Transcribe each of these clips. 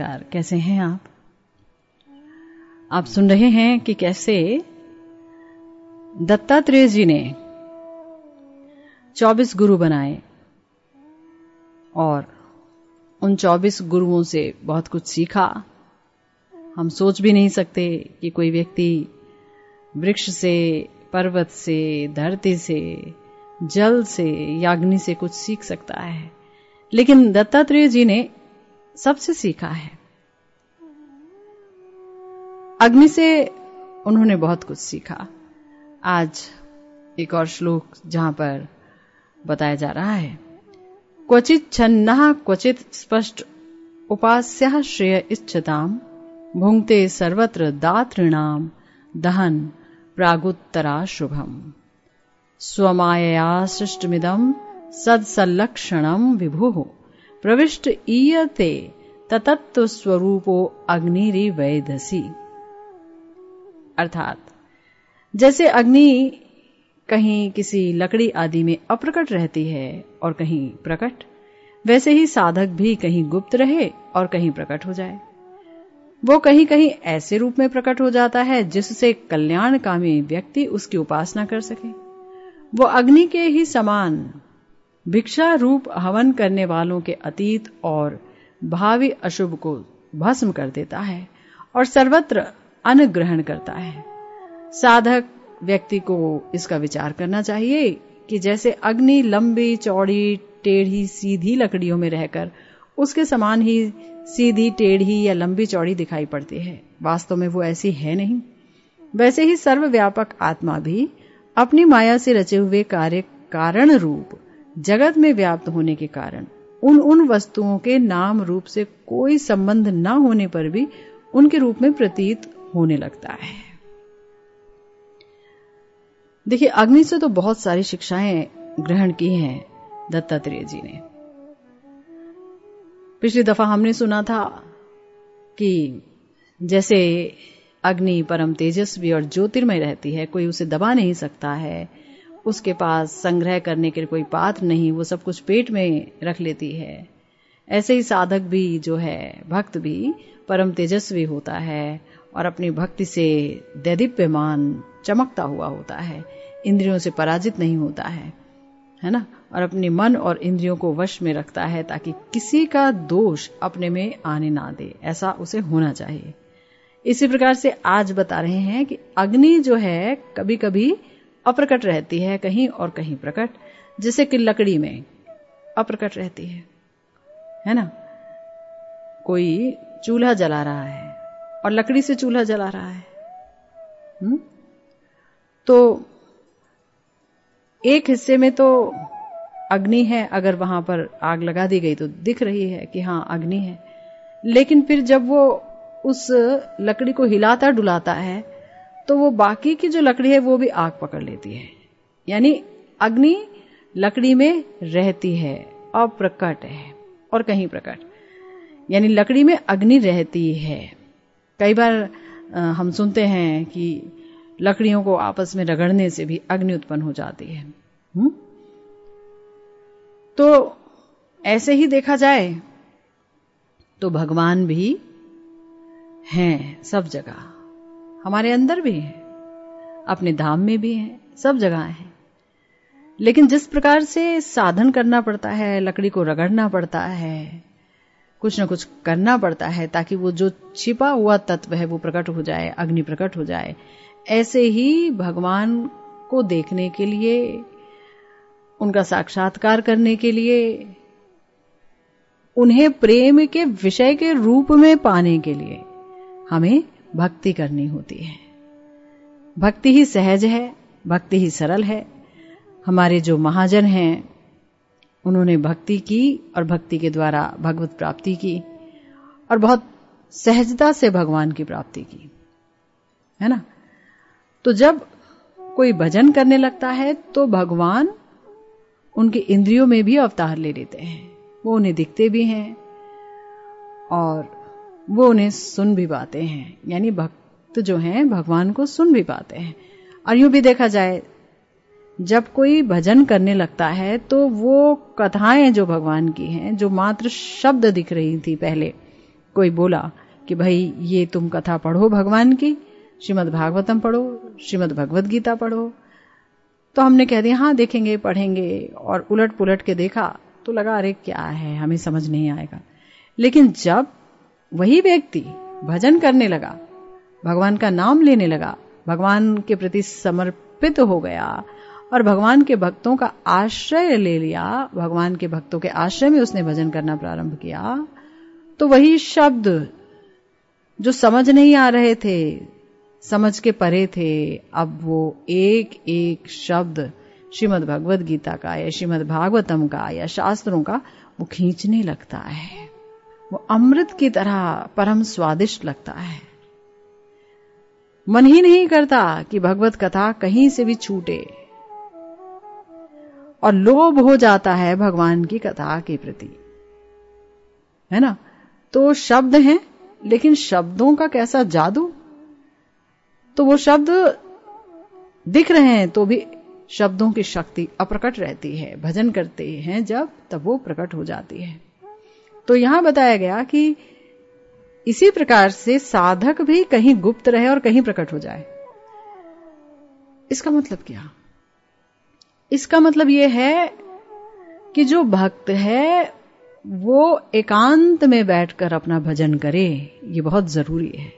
नमस्कार, कैसे हैं आप? आप सुन रहे हैं कि कैसे दत्तात्रेय जी ने 24 गुरु बनाए और उन 24 गुरुओं से बहुत कुछ सीखा। हम सोच भी नहीं सकते कि कोई व्यक्ति वृक्ष से, पर्वत से, धरती से, जल से, याग्नि से कुछ सीख सकता है। लेकिन दत्तात्रेय जी ने सबसे सीखा है। अग्नि से उन्होंने बहुत कुछ सीखा। आज एक और श्लोक जहाँ पर बताया जा रहा है। क्वचित छन्ना क्वचित स्पष्ट उपास्य श्रेय इच्छताम भुंगते सर्वत्र दातृणाम, दहन प्रागुत्तरा शुभम। स्वमायया सृष्टमिदम सदसलक्षणम विभु। प्रविष्ट ईयते ततत्व स्वरूपो अग्निरी वैधसी अर्थात, जैसे अग्नि कहीं किसी लकड़ी आदि में अप्रकट रहती है और कहीं प्रकट, वैसे ही साधक भी कहीं गुप्त रहे और कहीं प्रकट हो जाए। वो कहीं कहीं ऐसे रूप में प्रकट हो जाता है जिससे कल्याणकामी व्यक्ति उसकी उपासना कर सके। वो अग्नि के ही समान भिक्षा रूप हवन करने वालों के अतीत और भावी अशुभ को भस्म कर देता है और सर्वत्र अन्न ग्रहण करता है। साधक व्यक्ति को इसका विचार करना चाहिए कि जैसे अग्नि, लंबी, चौड़ी, टेढ़ी, सीधी लकड़ियों में रहकर उसके समान ही सीधी, टेढ़ी या लंबी, चौड़ी दिखाई पड़ती है। वास्तव में वो ऐसी है नहीं। वैसे ही सर्वव्यापक आत्मा भी अपनी माया से रचे हुए कार्य कारण रूप जगत में व्याप्त होने के कारण, उन उन वस्तुओं के नाम रूप से कोई संबंध न होने पर भी उनके रूप में प्रतीत होने लगता है। देखिए, अग्नि से तो बहुत सारी शिक्षाएँ ग्रहण की हैं दत्तात्रेय जी ने। पिछली दफ़ा हमने सुना था कि जैसे अग्नि परम तेजस्वी और ज्योतिर्मय रहती है, कोई उसे दबा नहीं सकता है उसके पास संग्रह करने के कोई पात्र नहीं, वो सब कुछ पेट में रख लेती है। ऐसे ही साधक भी जो है, भक्त भी परम तेजस्वी होता है और अपनी भक्ति से दैदीप्यमान चमकता हुआ होता है। इंद्रियों से पराजित नहीं होता है है ना? और अपने मन और इंद्रियों को वश में रखता है ताकि किसी का दोष अपने में आने ना दे। ऐसा उसे होना चाहिए। इसी प्रकार से आज बता रहे हैं कि अग्नि जो है कभी कभी अप्रकट रहती है कहीं और कहीं प्रकट, जैसे कि लकड़ी में अप्रकट रहती है। है ना? कोई चूल्हा जला रहा है और लकड़ी से चूल्हा जला रहा है। हुँ? तो एक हिस्से में तो अग्नि है, अगर वहाँ पर आग लगा दी गई तो दिख रही है कि हाँ अग्नि है। लेकिन फिर जब वो उस लकड़ी को हिलाता डुलाता है तो वो बाकी की जो लकड़ी है वो भी आग पकड़ लेती है। यानी अग्नि लकड़ी में रहती है, अप्रकट है, और कहीं प्रकट। यानी लकड़ी में अग्नि रहती है। कई बार हम सुनते हैं कि लकड़ियों को आपस में रगड़ने से भी अग्नि उत्पन्न हो जाती है। हुँ? तो ऐसे ही देखा जाए तो भगवान भी हैं सब जगह। हमारे अंदर भी है, अपने धाम में भी है, सब जगह है। लेकिन जिस प्रकार से साधन करना पड़ता है, लकड़ी को रगड़ना पड़ता है, कुछ ना कुछ करना पड़ता है, ताकि वो जो छिपा हुआ तत्व है वो प्रकट हो जाए, अग्नि प्रकट हो जाए, ऐसे ही भगवान को देखने के लिए, उनका साक्षात्कार करने के लिए, उन्हें प्रेम के विषय के रूप में पाने के लिए, हमें भक्ति करनी होती है। भक्ति ही सहज है, भक्ति ही सरल है। हमारे जो महाजन हैं, उन्होंने भक्ति की और भक्ति के द्वारा भगवत प्राप्ति की और बहुत सहजता से भगवान की प्राप्ति की, है ना? तो जब कोई भजन करने लगता है तो भगवान उनके इंद्रियों में भी अवतार ले लेते हैं। वो उन्हें दिखते भी हैं और वो उन्हें सुन भी पाते हैं। यानी भक्त जो हैं, भगवान को सुन भी पाते हैं। और यूँ भी देखा जाए, जब कोई भजन करने लगता है तो वो कथाएँ जो भगवान की हैं, जो मात्र शब्द दिख रही थी पहले, कोई बोला कि भाई, ये तुम कथा पढ़ो भगवान की, श्रीमद भागवतम पढ़ो, श्रीमद भगवत गीता पढ़ो। तो हमने कह दिया हाँ देखेंगे, पढ़ेंगे, और उलट पुलट के देखा तो लगा, अरे, क्या है, हमें समझ नहीं आएगा। लेकिन जब वही व्यक्ति भजन करने लगा, भगवान का नाम लेने लगा, भगवान के प्रति समर्पित हो गया और भगवान के भक्तों का आश्रय ले लिया। भगवान के भक्तों के आश्रय में उसने भजन करना प्रारंभ किया। तो वही शब्द जो समझ नहीं आ रहे थे, समझ के परे थे, अब वो एक एक शब्द श्रीमद भगवत गीता का या श्रीमद भागवतम का या शास्त्रों का वो खींचने लगता है। वो अमृत की तरह परम स्वादिष्ट लगता है। मन ही नहीं करता कि भगवत कथा कहीं से भी छूटे। और लोभ हो जाता है भगवान की कथा के प्रति। है ना? तो शब्द हैं, लेकिन शब्दों का कैसा जादू? तो वो शब्द दिख रहे हैं तो भी शब्दों की शक्ति अप्रकट रहती है। भजन करते हैं जब, तब वो प्रकट हो जाती है। तो यहाँ बताया गया कि इसी प्रकार से साधक भी कहीं गुप्त रहे और कहीं प्रकट हो जाए। इसका मतलब क्या? इसका मतलब यह है कि जो भक्त है, वो एकांत में बैठकर अपना भजन करे, ये बहुत ज़रूरी है।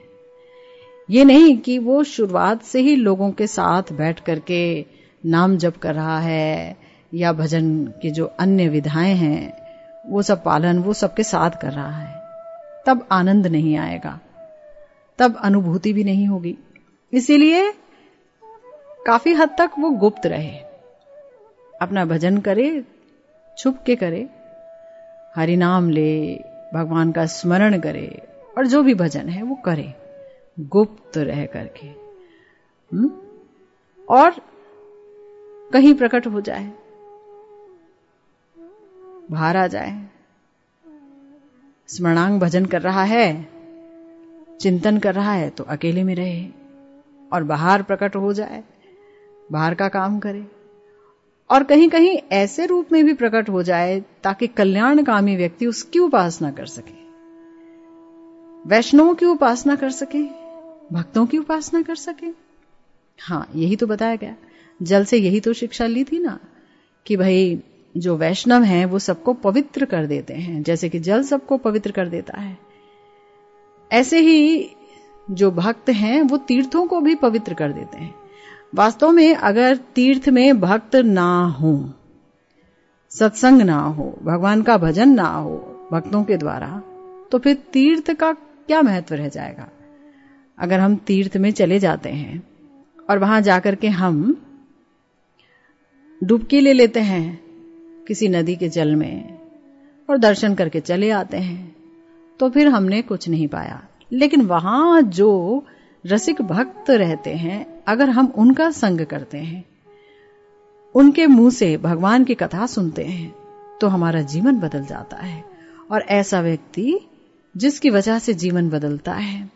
ये नहीं कि वो शुरुआत से ही लोगों के साथ बैठ करके नाम जप कर रहा है या भजन की जो अन्य विधाएँ हैं वो सब पालन, वो सबके साथ कर रहा है। तब आनंद नहीं आएगा। तब अनुभूति भी नहीं होगी। इसीलिए काफ़ी हद तक वो गुप्त रहे। अपना भजन करे, छुप के करे हरि नाम ले, भगवान का स्मरण करे, और जो भी भजन है वो करे। गुप्त रह करके। हुँ? और कहीं प्रकट हो जाए। बाहर आ जाए। स्मरणांग भजन कर रहा है, चिंतन कर रहा है तो अकेले में रहे और बाहर प्रकट हो जाए, बाहर का काम करे और कहीं कहीं ऐसे रूप में भी प्रकट हो जाए ताकि कल्याणकामी व्यक्ति उसकी उपासना कर सके। वैष्णवों की उपासना कर सके, भक्तों की उपासना कर सके। हाँ यही तो बताया गया। जल से यही तो शिक्षा ली थी ना कि भाई जो वैष्णव हैं, वो सबको पवित्र कर देते हैं, जैसे कि जल सबको पवित्र कर देता है। ऐसे ही जो भक्त हैं, वो तीर्थों को भी पवित्र कर देते हैं। वास्तव में अगर तीर्थ में भक्त ना हो, सत्संग ना हो, भगवान का भजन ना हो, भक्तों के द्वारा तो फिर तीर्थ का क्या महत्व रह जाएगा? अगर हम तीर्थ में चले जाते हैं, और वहाँ जाकर के हम डुबकी ले लेते हैं किसी नदी के जल में और दर्शन करके चले आते हैं तो फिर हमने कुछ नहीं पाया। लेकिन वहाँ जो रसिक भक्त रहते हैं, अगर हम उनका संग करते हैं, उनके मुँह से भगवान की कथा सुनते हैं तो हमारा जीवन बदल जाता है। और ऐसा व्यक्ति जिसकी वजह से जीवन बदलता है,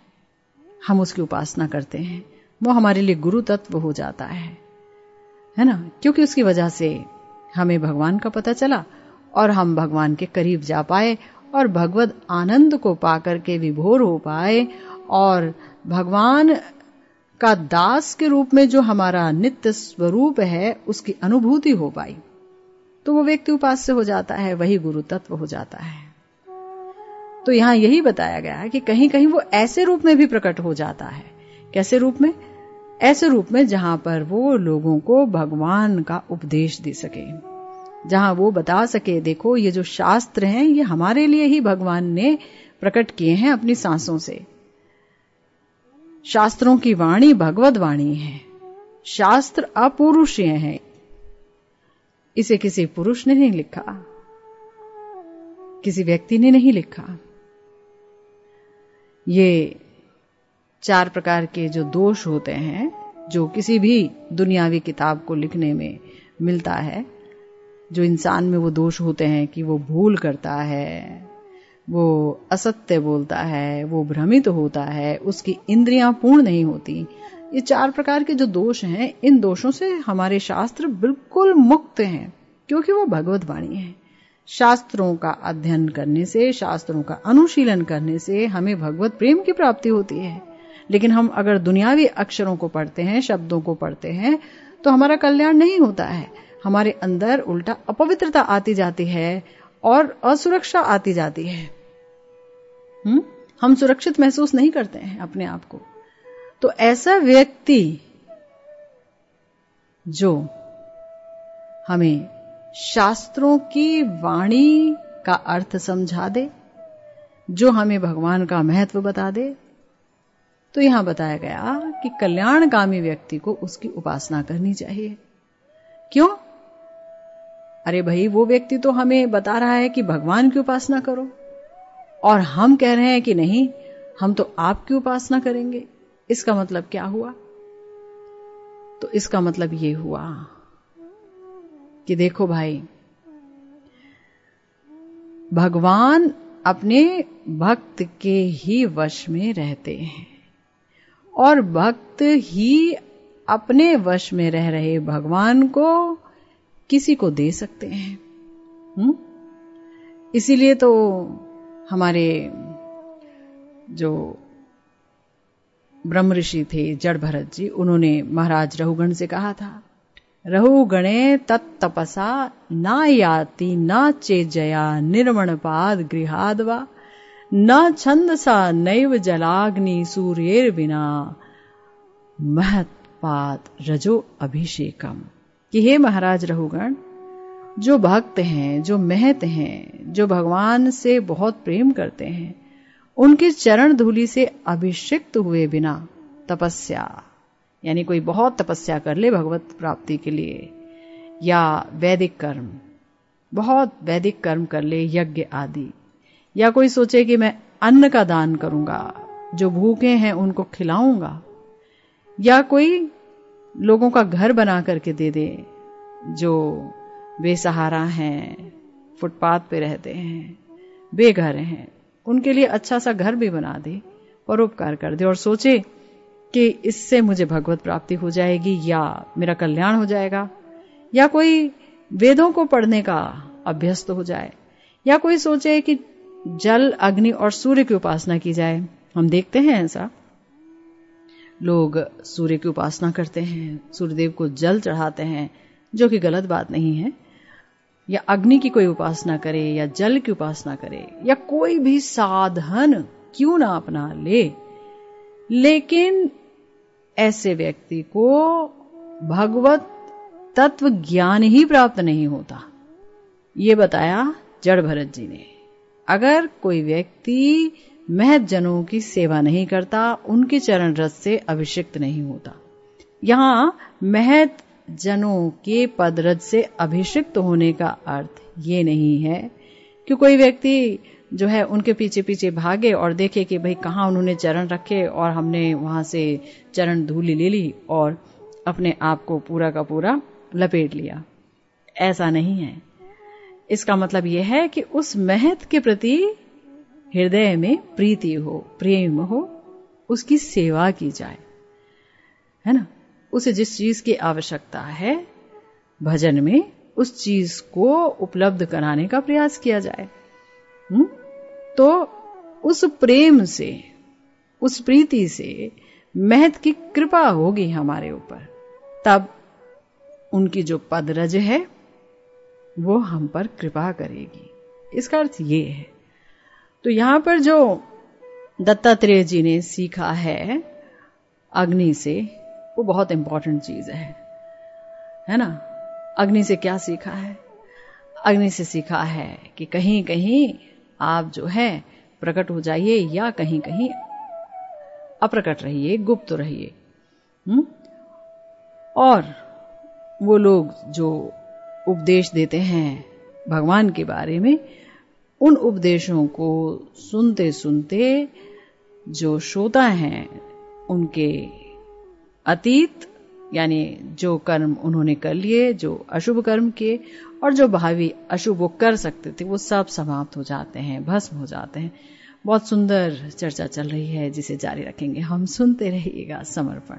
हम उसकी उपासना करते हैं, वो हमारे लिए गुरु तत्व हो जाता है। है ना? क्योंकि उसकी वजह से हमें भगवान का पता चला और हम भगवान के करीब जा पाए और भगवत आनंद को पाकर के विभोर हो पाए और भगवान का दास के रूप में जो हमारा नित्य स्वरूप है, उसकी अनुभूति हो पाई। तो वो व्यक्ति उपास्य हो जाता है, वही गुरु तत्व हो जाता है। तो यहाँ यही बताया गया है कि कहीं कहीं वो ऐसे रूप में भी प्रकट हो जाता है। कैसे रूप में? ऐसे रूप में जहाँ पर वो लोगों को भगवान का उपदेश दे सके। जहाँ वो बता सके, देखो, ये जो शास्त्र हैं, ये हमारे लिए ही भगवान ने प्रकट किए हैं अपनी सांसों से। शास्त्रों की वाणी भगवत वाणी है। शास्त्र अपुरुषीय है। इसे किसी पुरुष ने नहीं लिखा। किसी व्यक्ति ने नहीं लिखा। ये चार प्रकार के जो दोष होते हैं, जो किसी भी दुनियावी किताब को लिखने में मिलता है, जो इंसान में वो दोष होते हैं कि वो भूल करता है, वो असत्य बोलता है, वो भ्रमित होता है, उसकी इंद्रियाँ पूर्ण नहीं होती, ये चार प्रकार के जो दोष हैं, इन दोषों से हमारे शास्त्र बिल्कुल मुक्त हैं, क्योंकि वो भगवत वाणी है। शास्त्रों का अध्ययन करने से, शास्त्रों का अनुशीलन करने से हमें भगवत प्रेम की प्राप्ति होती है। लेकिन हम अगर दुनियावी अक्षरों को पढ़ते हैं, शब्दों को पढ़ते हैं तो हमारा कल्याण नहीं होता है। हमारे अंदर उल्टा अपवित्रता आती जाती है और असुरक्षा आती जाती है। हुँ? हम सुरक्षित महसूस नहीं करते हैं अपने आप को। तो ऐसा व्यक्ति जो हमें शास्त्रों की वाणी का अर्थ समझा दे, जो हमें भगवान का महत्व बता दे तो यहाँ बताया गया कि कल्याणकामी व्यक्ति को उसकी उपासना करनी चाहिए। क्यों? अरे भाई, वो व्यक्ति तो हमें बता रहा है कि भगवान की उपासना करो। और हम कह रहे हैं कि नहीं, हम तो आपकी उपासना करेंगे। इसका मतलब क्या हुआ? तो इसका मतलब ये हुआ कि देखो भाई, भगवान अपने भक्त के ही वश में रहते हैं। और भक्त ही अपने वश में रह रहे भगवान को किसी को दे सकते हैं हम्म? इसीलिए तो हमारे जो ब्रह्म ऋषि थे, जड़ भरत जी, उन्होंने महाराज रहुगण से कहा था, रहुगणे तत्तपसा ना याति, न चेजया निर्मण पाद गृहादवा न छंदसा नैव जलाग्नि सूर्येर बिना महत्पात रजो अभिषेकम। कि हे महाराज रहुगण जो भक्त हैं, जो महत हैं, जो भगवान से बहुत प्रेम करते हैं, उनके चरण धूलि से अभिषिक्त हुए बिना तपस्या, यानी कोई बहुत तपस्या कर ले भगवत प्राप्ति के लिए, या वैदिक कर्म, बहुत वैदिक कर्म कर ले यज्ञ आदि या कोई सोचे कि मैं अन्न का दान करूँगा, जो भूखे हैं उनको खिलाऊँगा, या कोई लोगों का घर बना करके दे दे, जो बेसहारा हैं, फुटपाथ पे रहते हैं, बेघर हैं, उनके लिए अच्छा सा घर भी बना दे, परोपकार कर दे, और सोचे कि इससे मुझे भगवत प्राप्ति हो जाएगी, या मेरा कल्याण हो जाएगा, या कोई वेदों को पढ़ने का अभ्यस्त हो जाए, या कोई सोचे कि जल, अग्नि और सूर्य की उपासना की जाए। हम देखते हैं ऐसा। लोग सूर्य की उपासना करते हैं, सूर्यदेव को जल चढ़ाते हैं, जो कि गलत बात नहीं है। या अग्नि की कोई उपासना करे, या जल की उपासना करे, या कोई भी साधन क्यों ना अपना ले। लेकिन ऐसे व्यक्ति को भगवत तत्व ज्ञान ही प्राप्त नहीं होता। ये बताया जड़ भरत जी ने। अगर कोई व्यक्ति महत जनों की सेवा नहीं करता, उनके चरण रस से अभिषिक्त नहीं होता। यहाँ महत जनों के पद पदरज से अभिषिक्त होने का अर्थ ये नहीं है कि कोई व्यक्ति जो है उनके पीछे पीछे भागे और देखे कि भाई कहाँ उन्होंने चरण रखे और हमने वहाँ से चरण धूली ले ली और अपने आप को पूरा का पूरा लपेट लिया। ऐसा नहीं है। इसका मतलब यह है कि उस महत के प्रति हृदय में प्रीति हो, प्रेम हो, उसकी सेवा की जाए, है ना? उसे जिस चीज़ की आवश्यकता है, भजन में उस चीज़ को उपलब्ध कराने का प्रयास किया जाए। हुँ? तो उस प्रेम से, उस प्रीति से महत की कृपा होगी हमारे ऊपर। तब उनकी जो पदरज है वो हम पर कृपा करेगी। इसका अर्थ ये है। तो यहाँ पर जो दत्तात्रेय जी ने सीखा है अग्नि से, वो बहुत इंपॉर्टेंट चीज़ है। है ना? अग्नि से क्या सीखा है? अग्नि से सीखा है कि कहीं कहीं आप जो है, प्रकट हो जाइए या कहीं कहीं अप्रकट रहिए, गुप्त रहिए। हम्म? और वो लोग जो उपदेश देते हैं भगवान के बारे में, उन उपदेशों को सुनते सुनते जो श्रोता हैं, उनके अतीत, यानी जो कर्म उन्होंने कर लिए, जो अशुभ कर्म किए, और जो भावी अशुभ वो कर सकते थे, वो सब समाप्त हो जाते हैं, भस्म हो जाते हैं। बहुत सुंदर चर्चा चल रही है, जिसे जारी रखेंगे। हम सुनते रहिएगा समर्पण।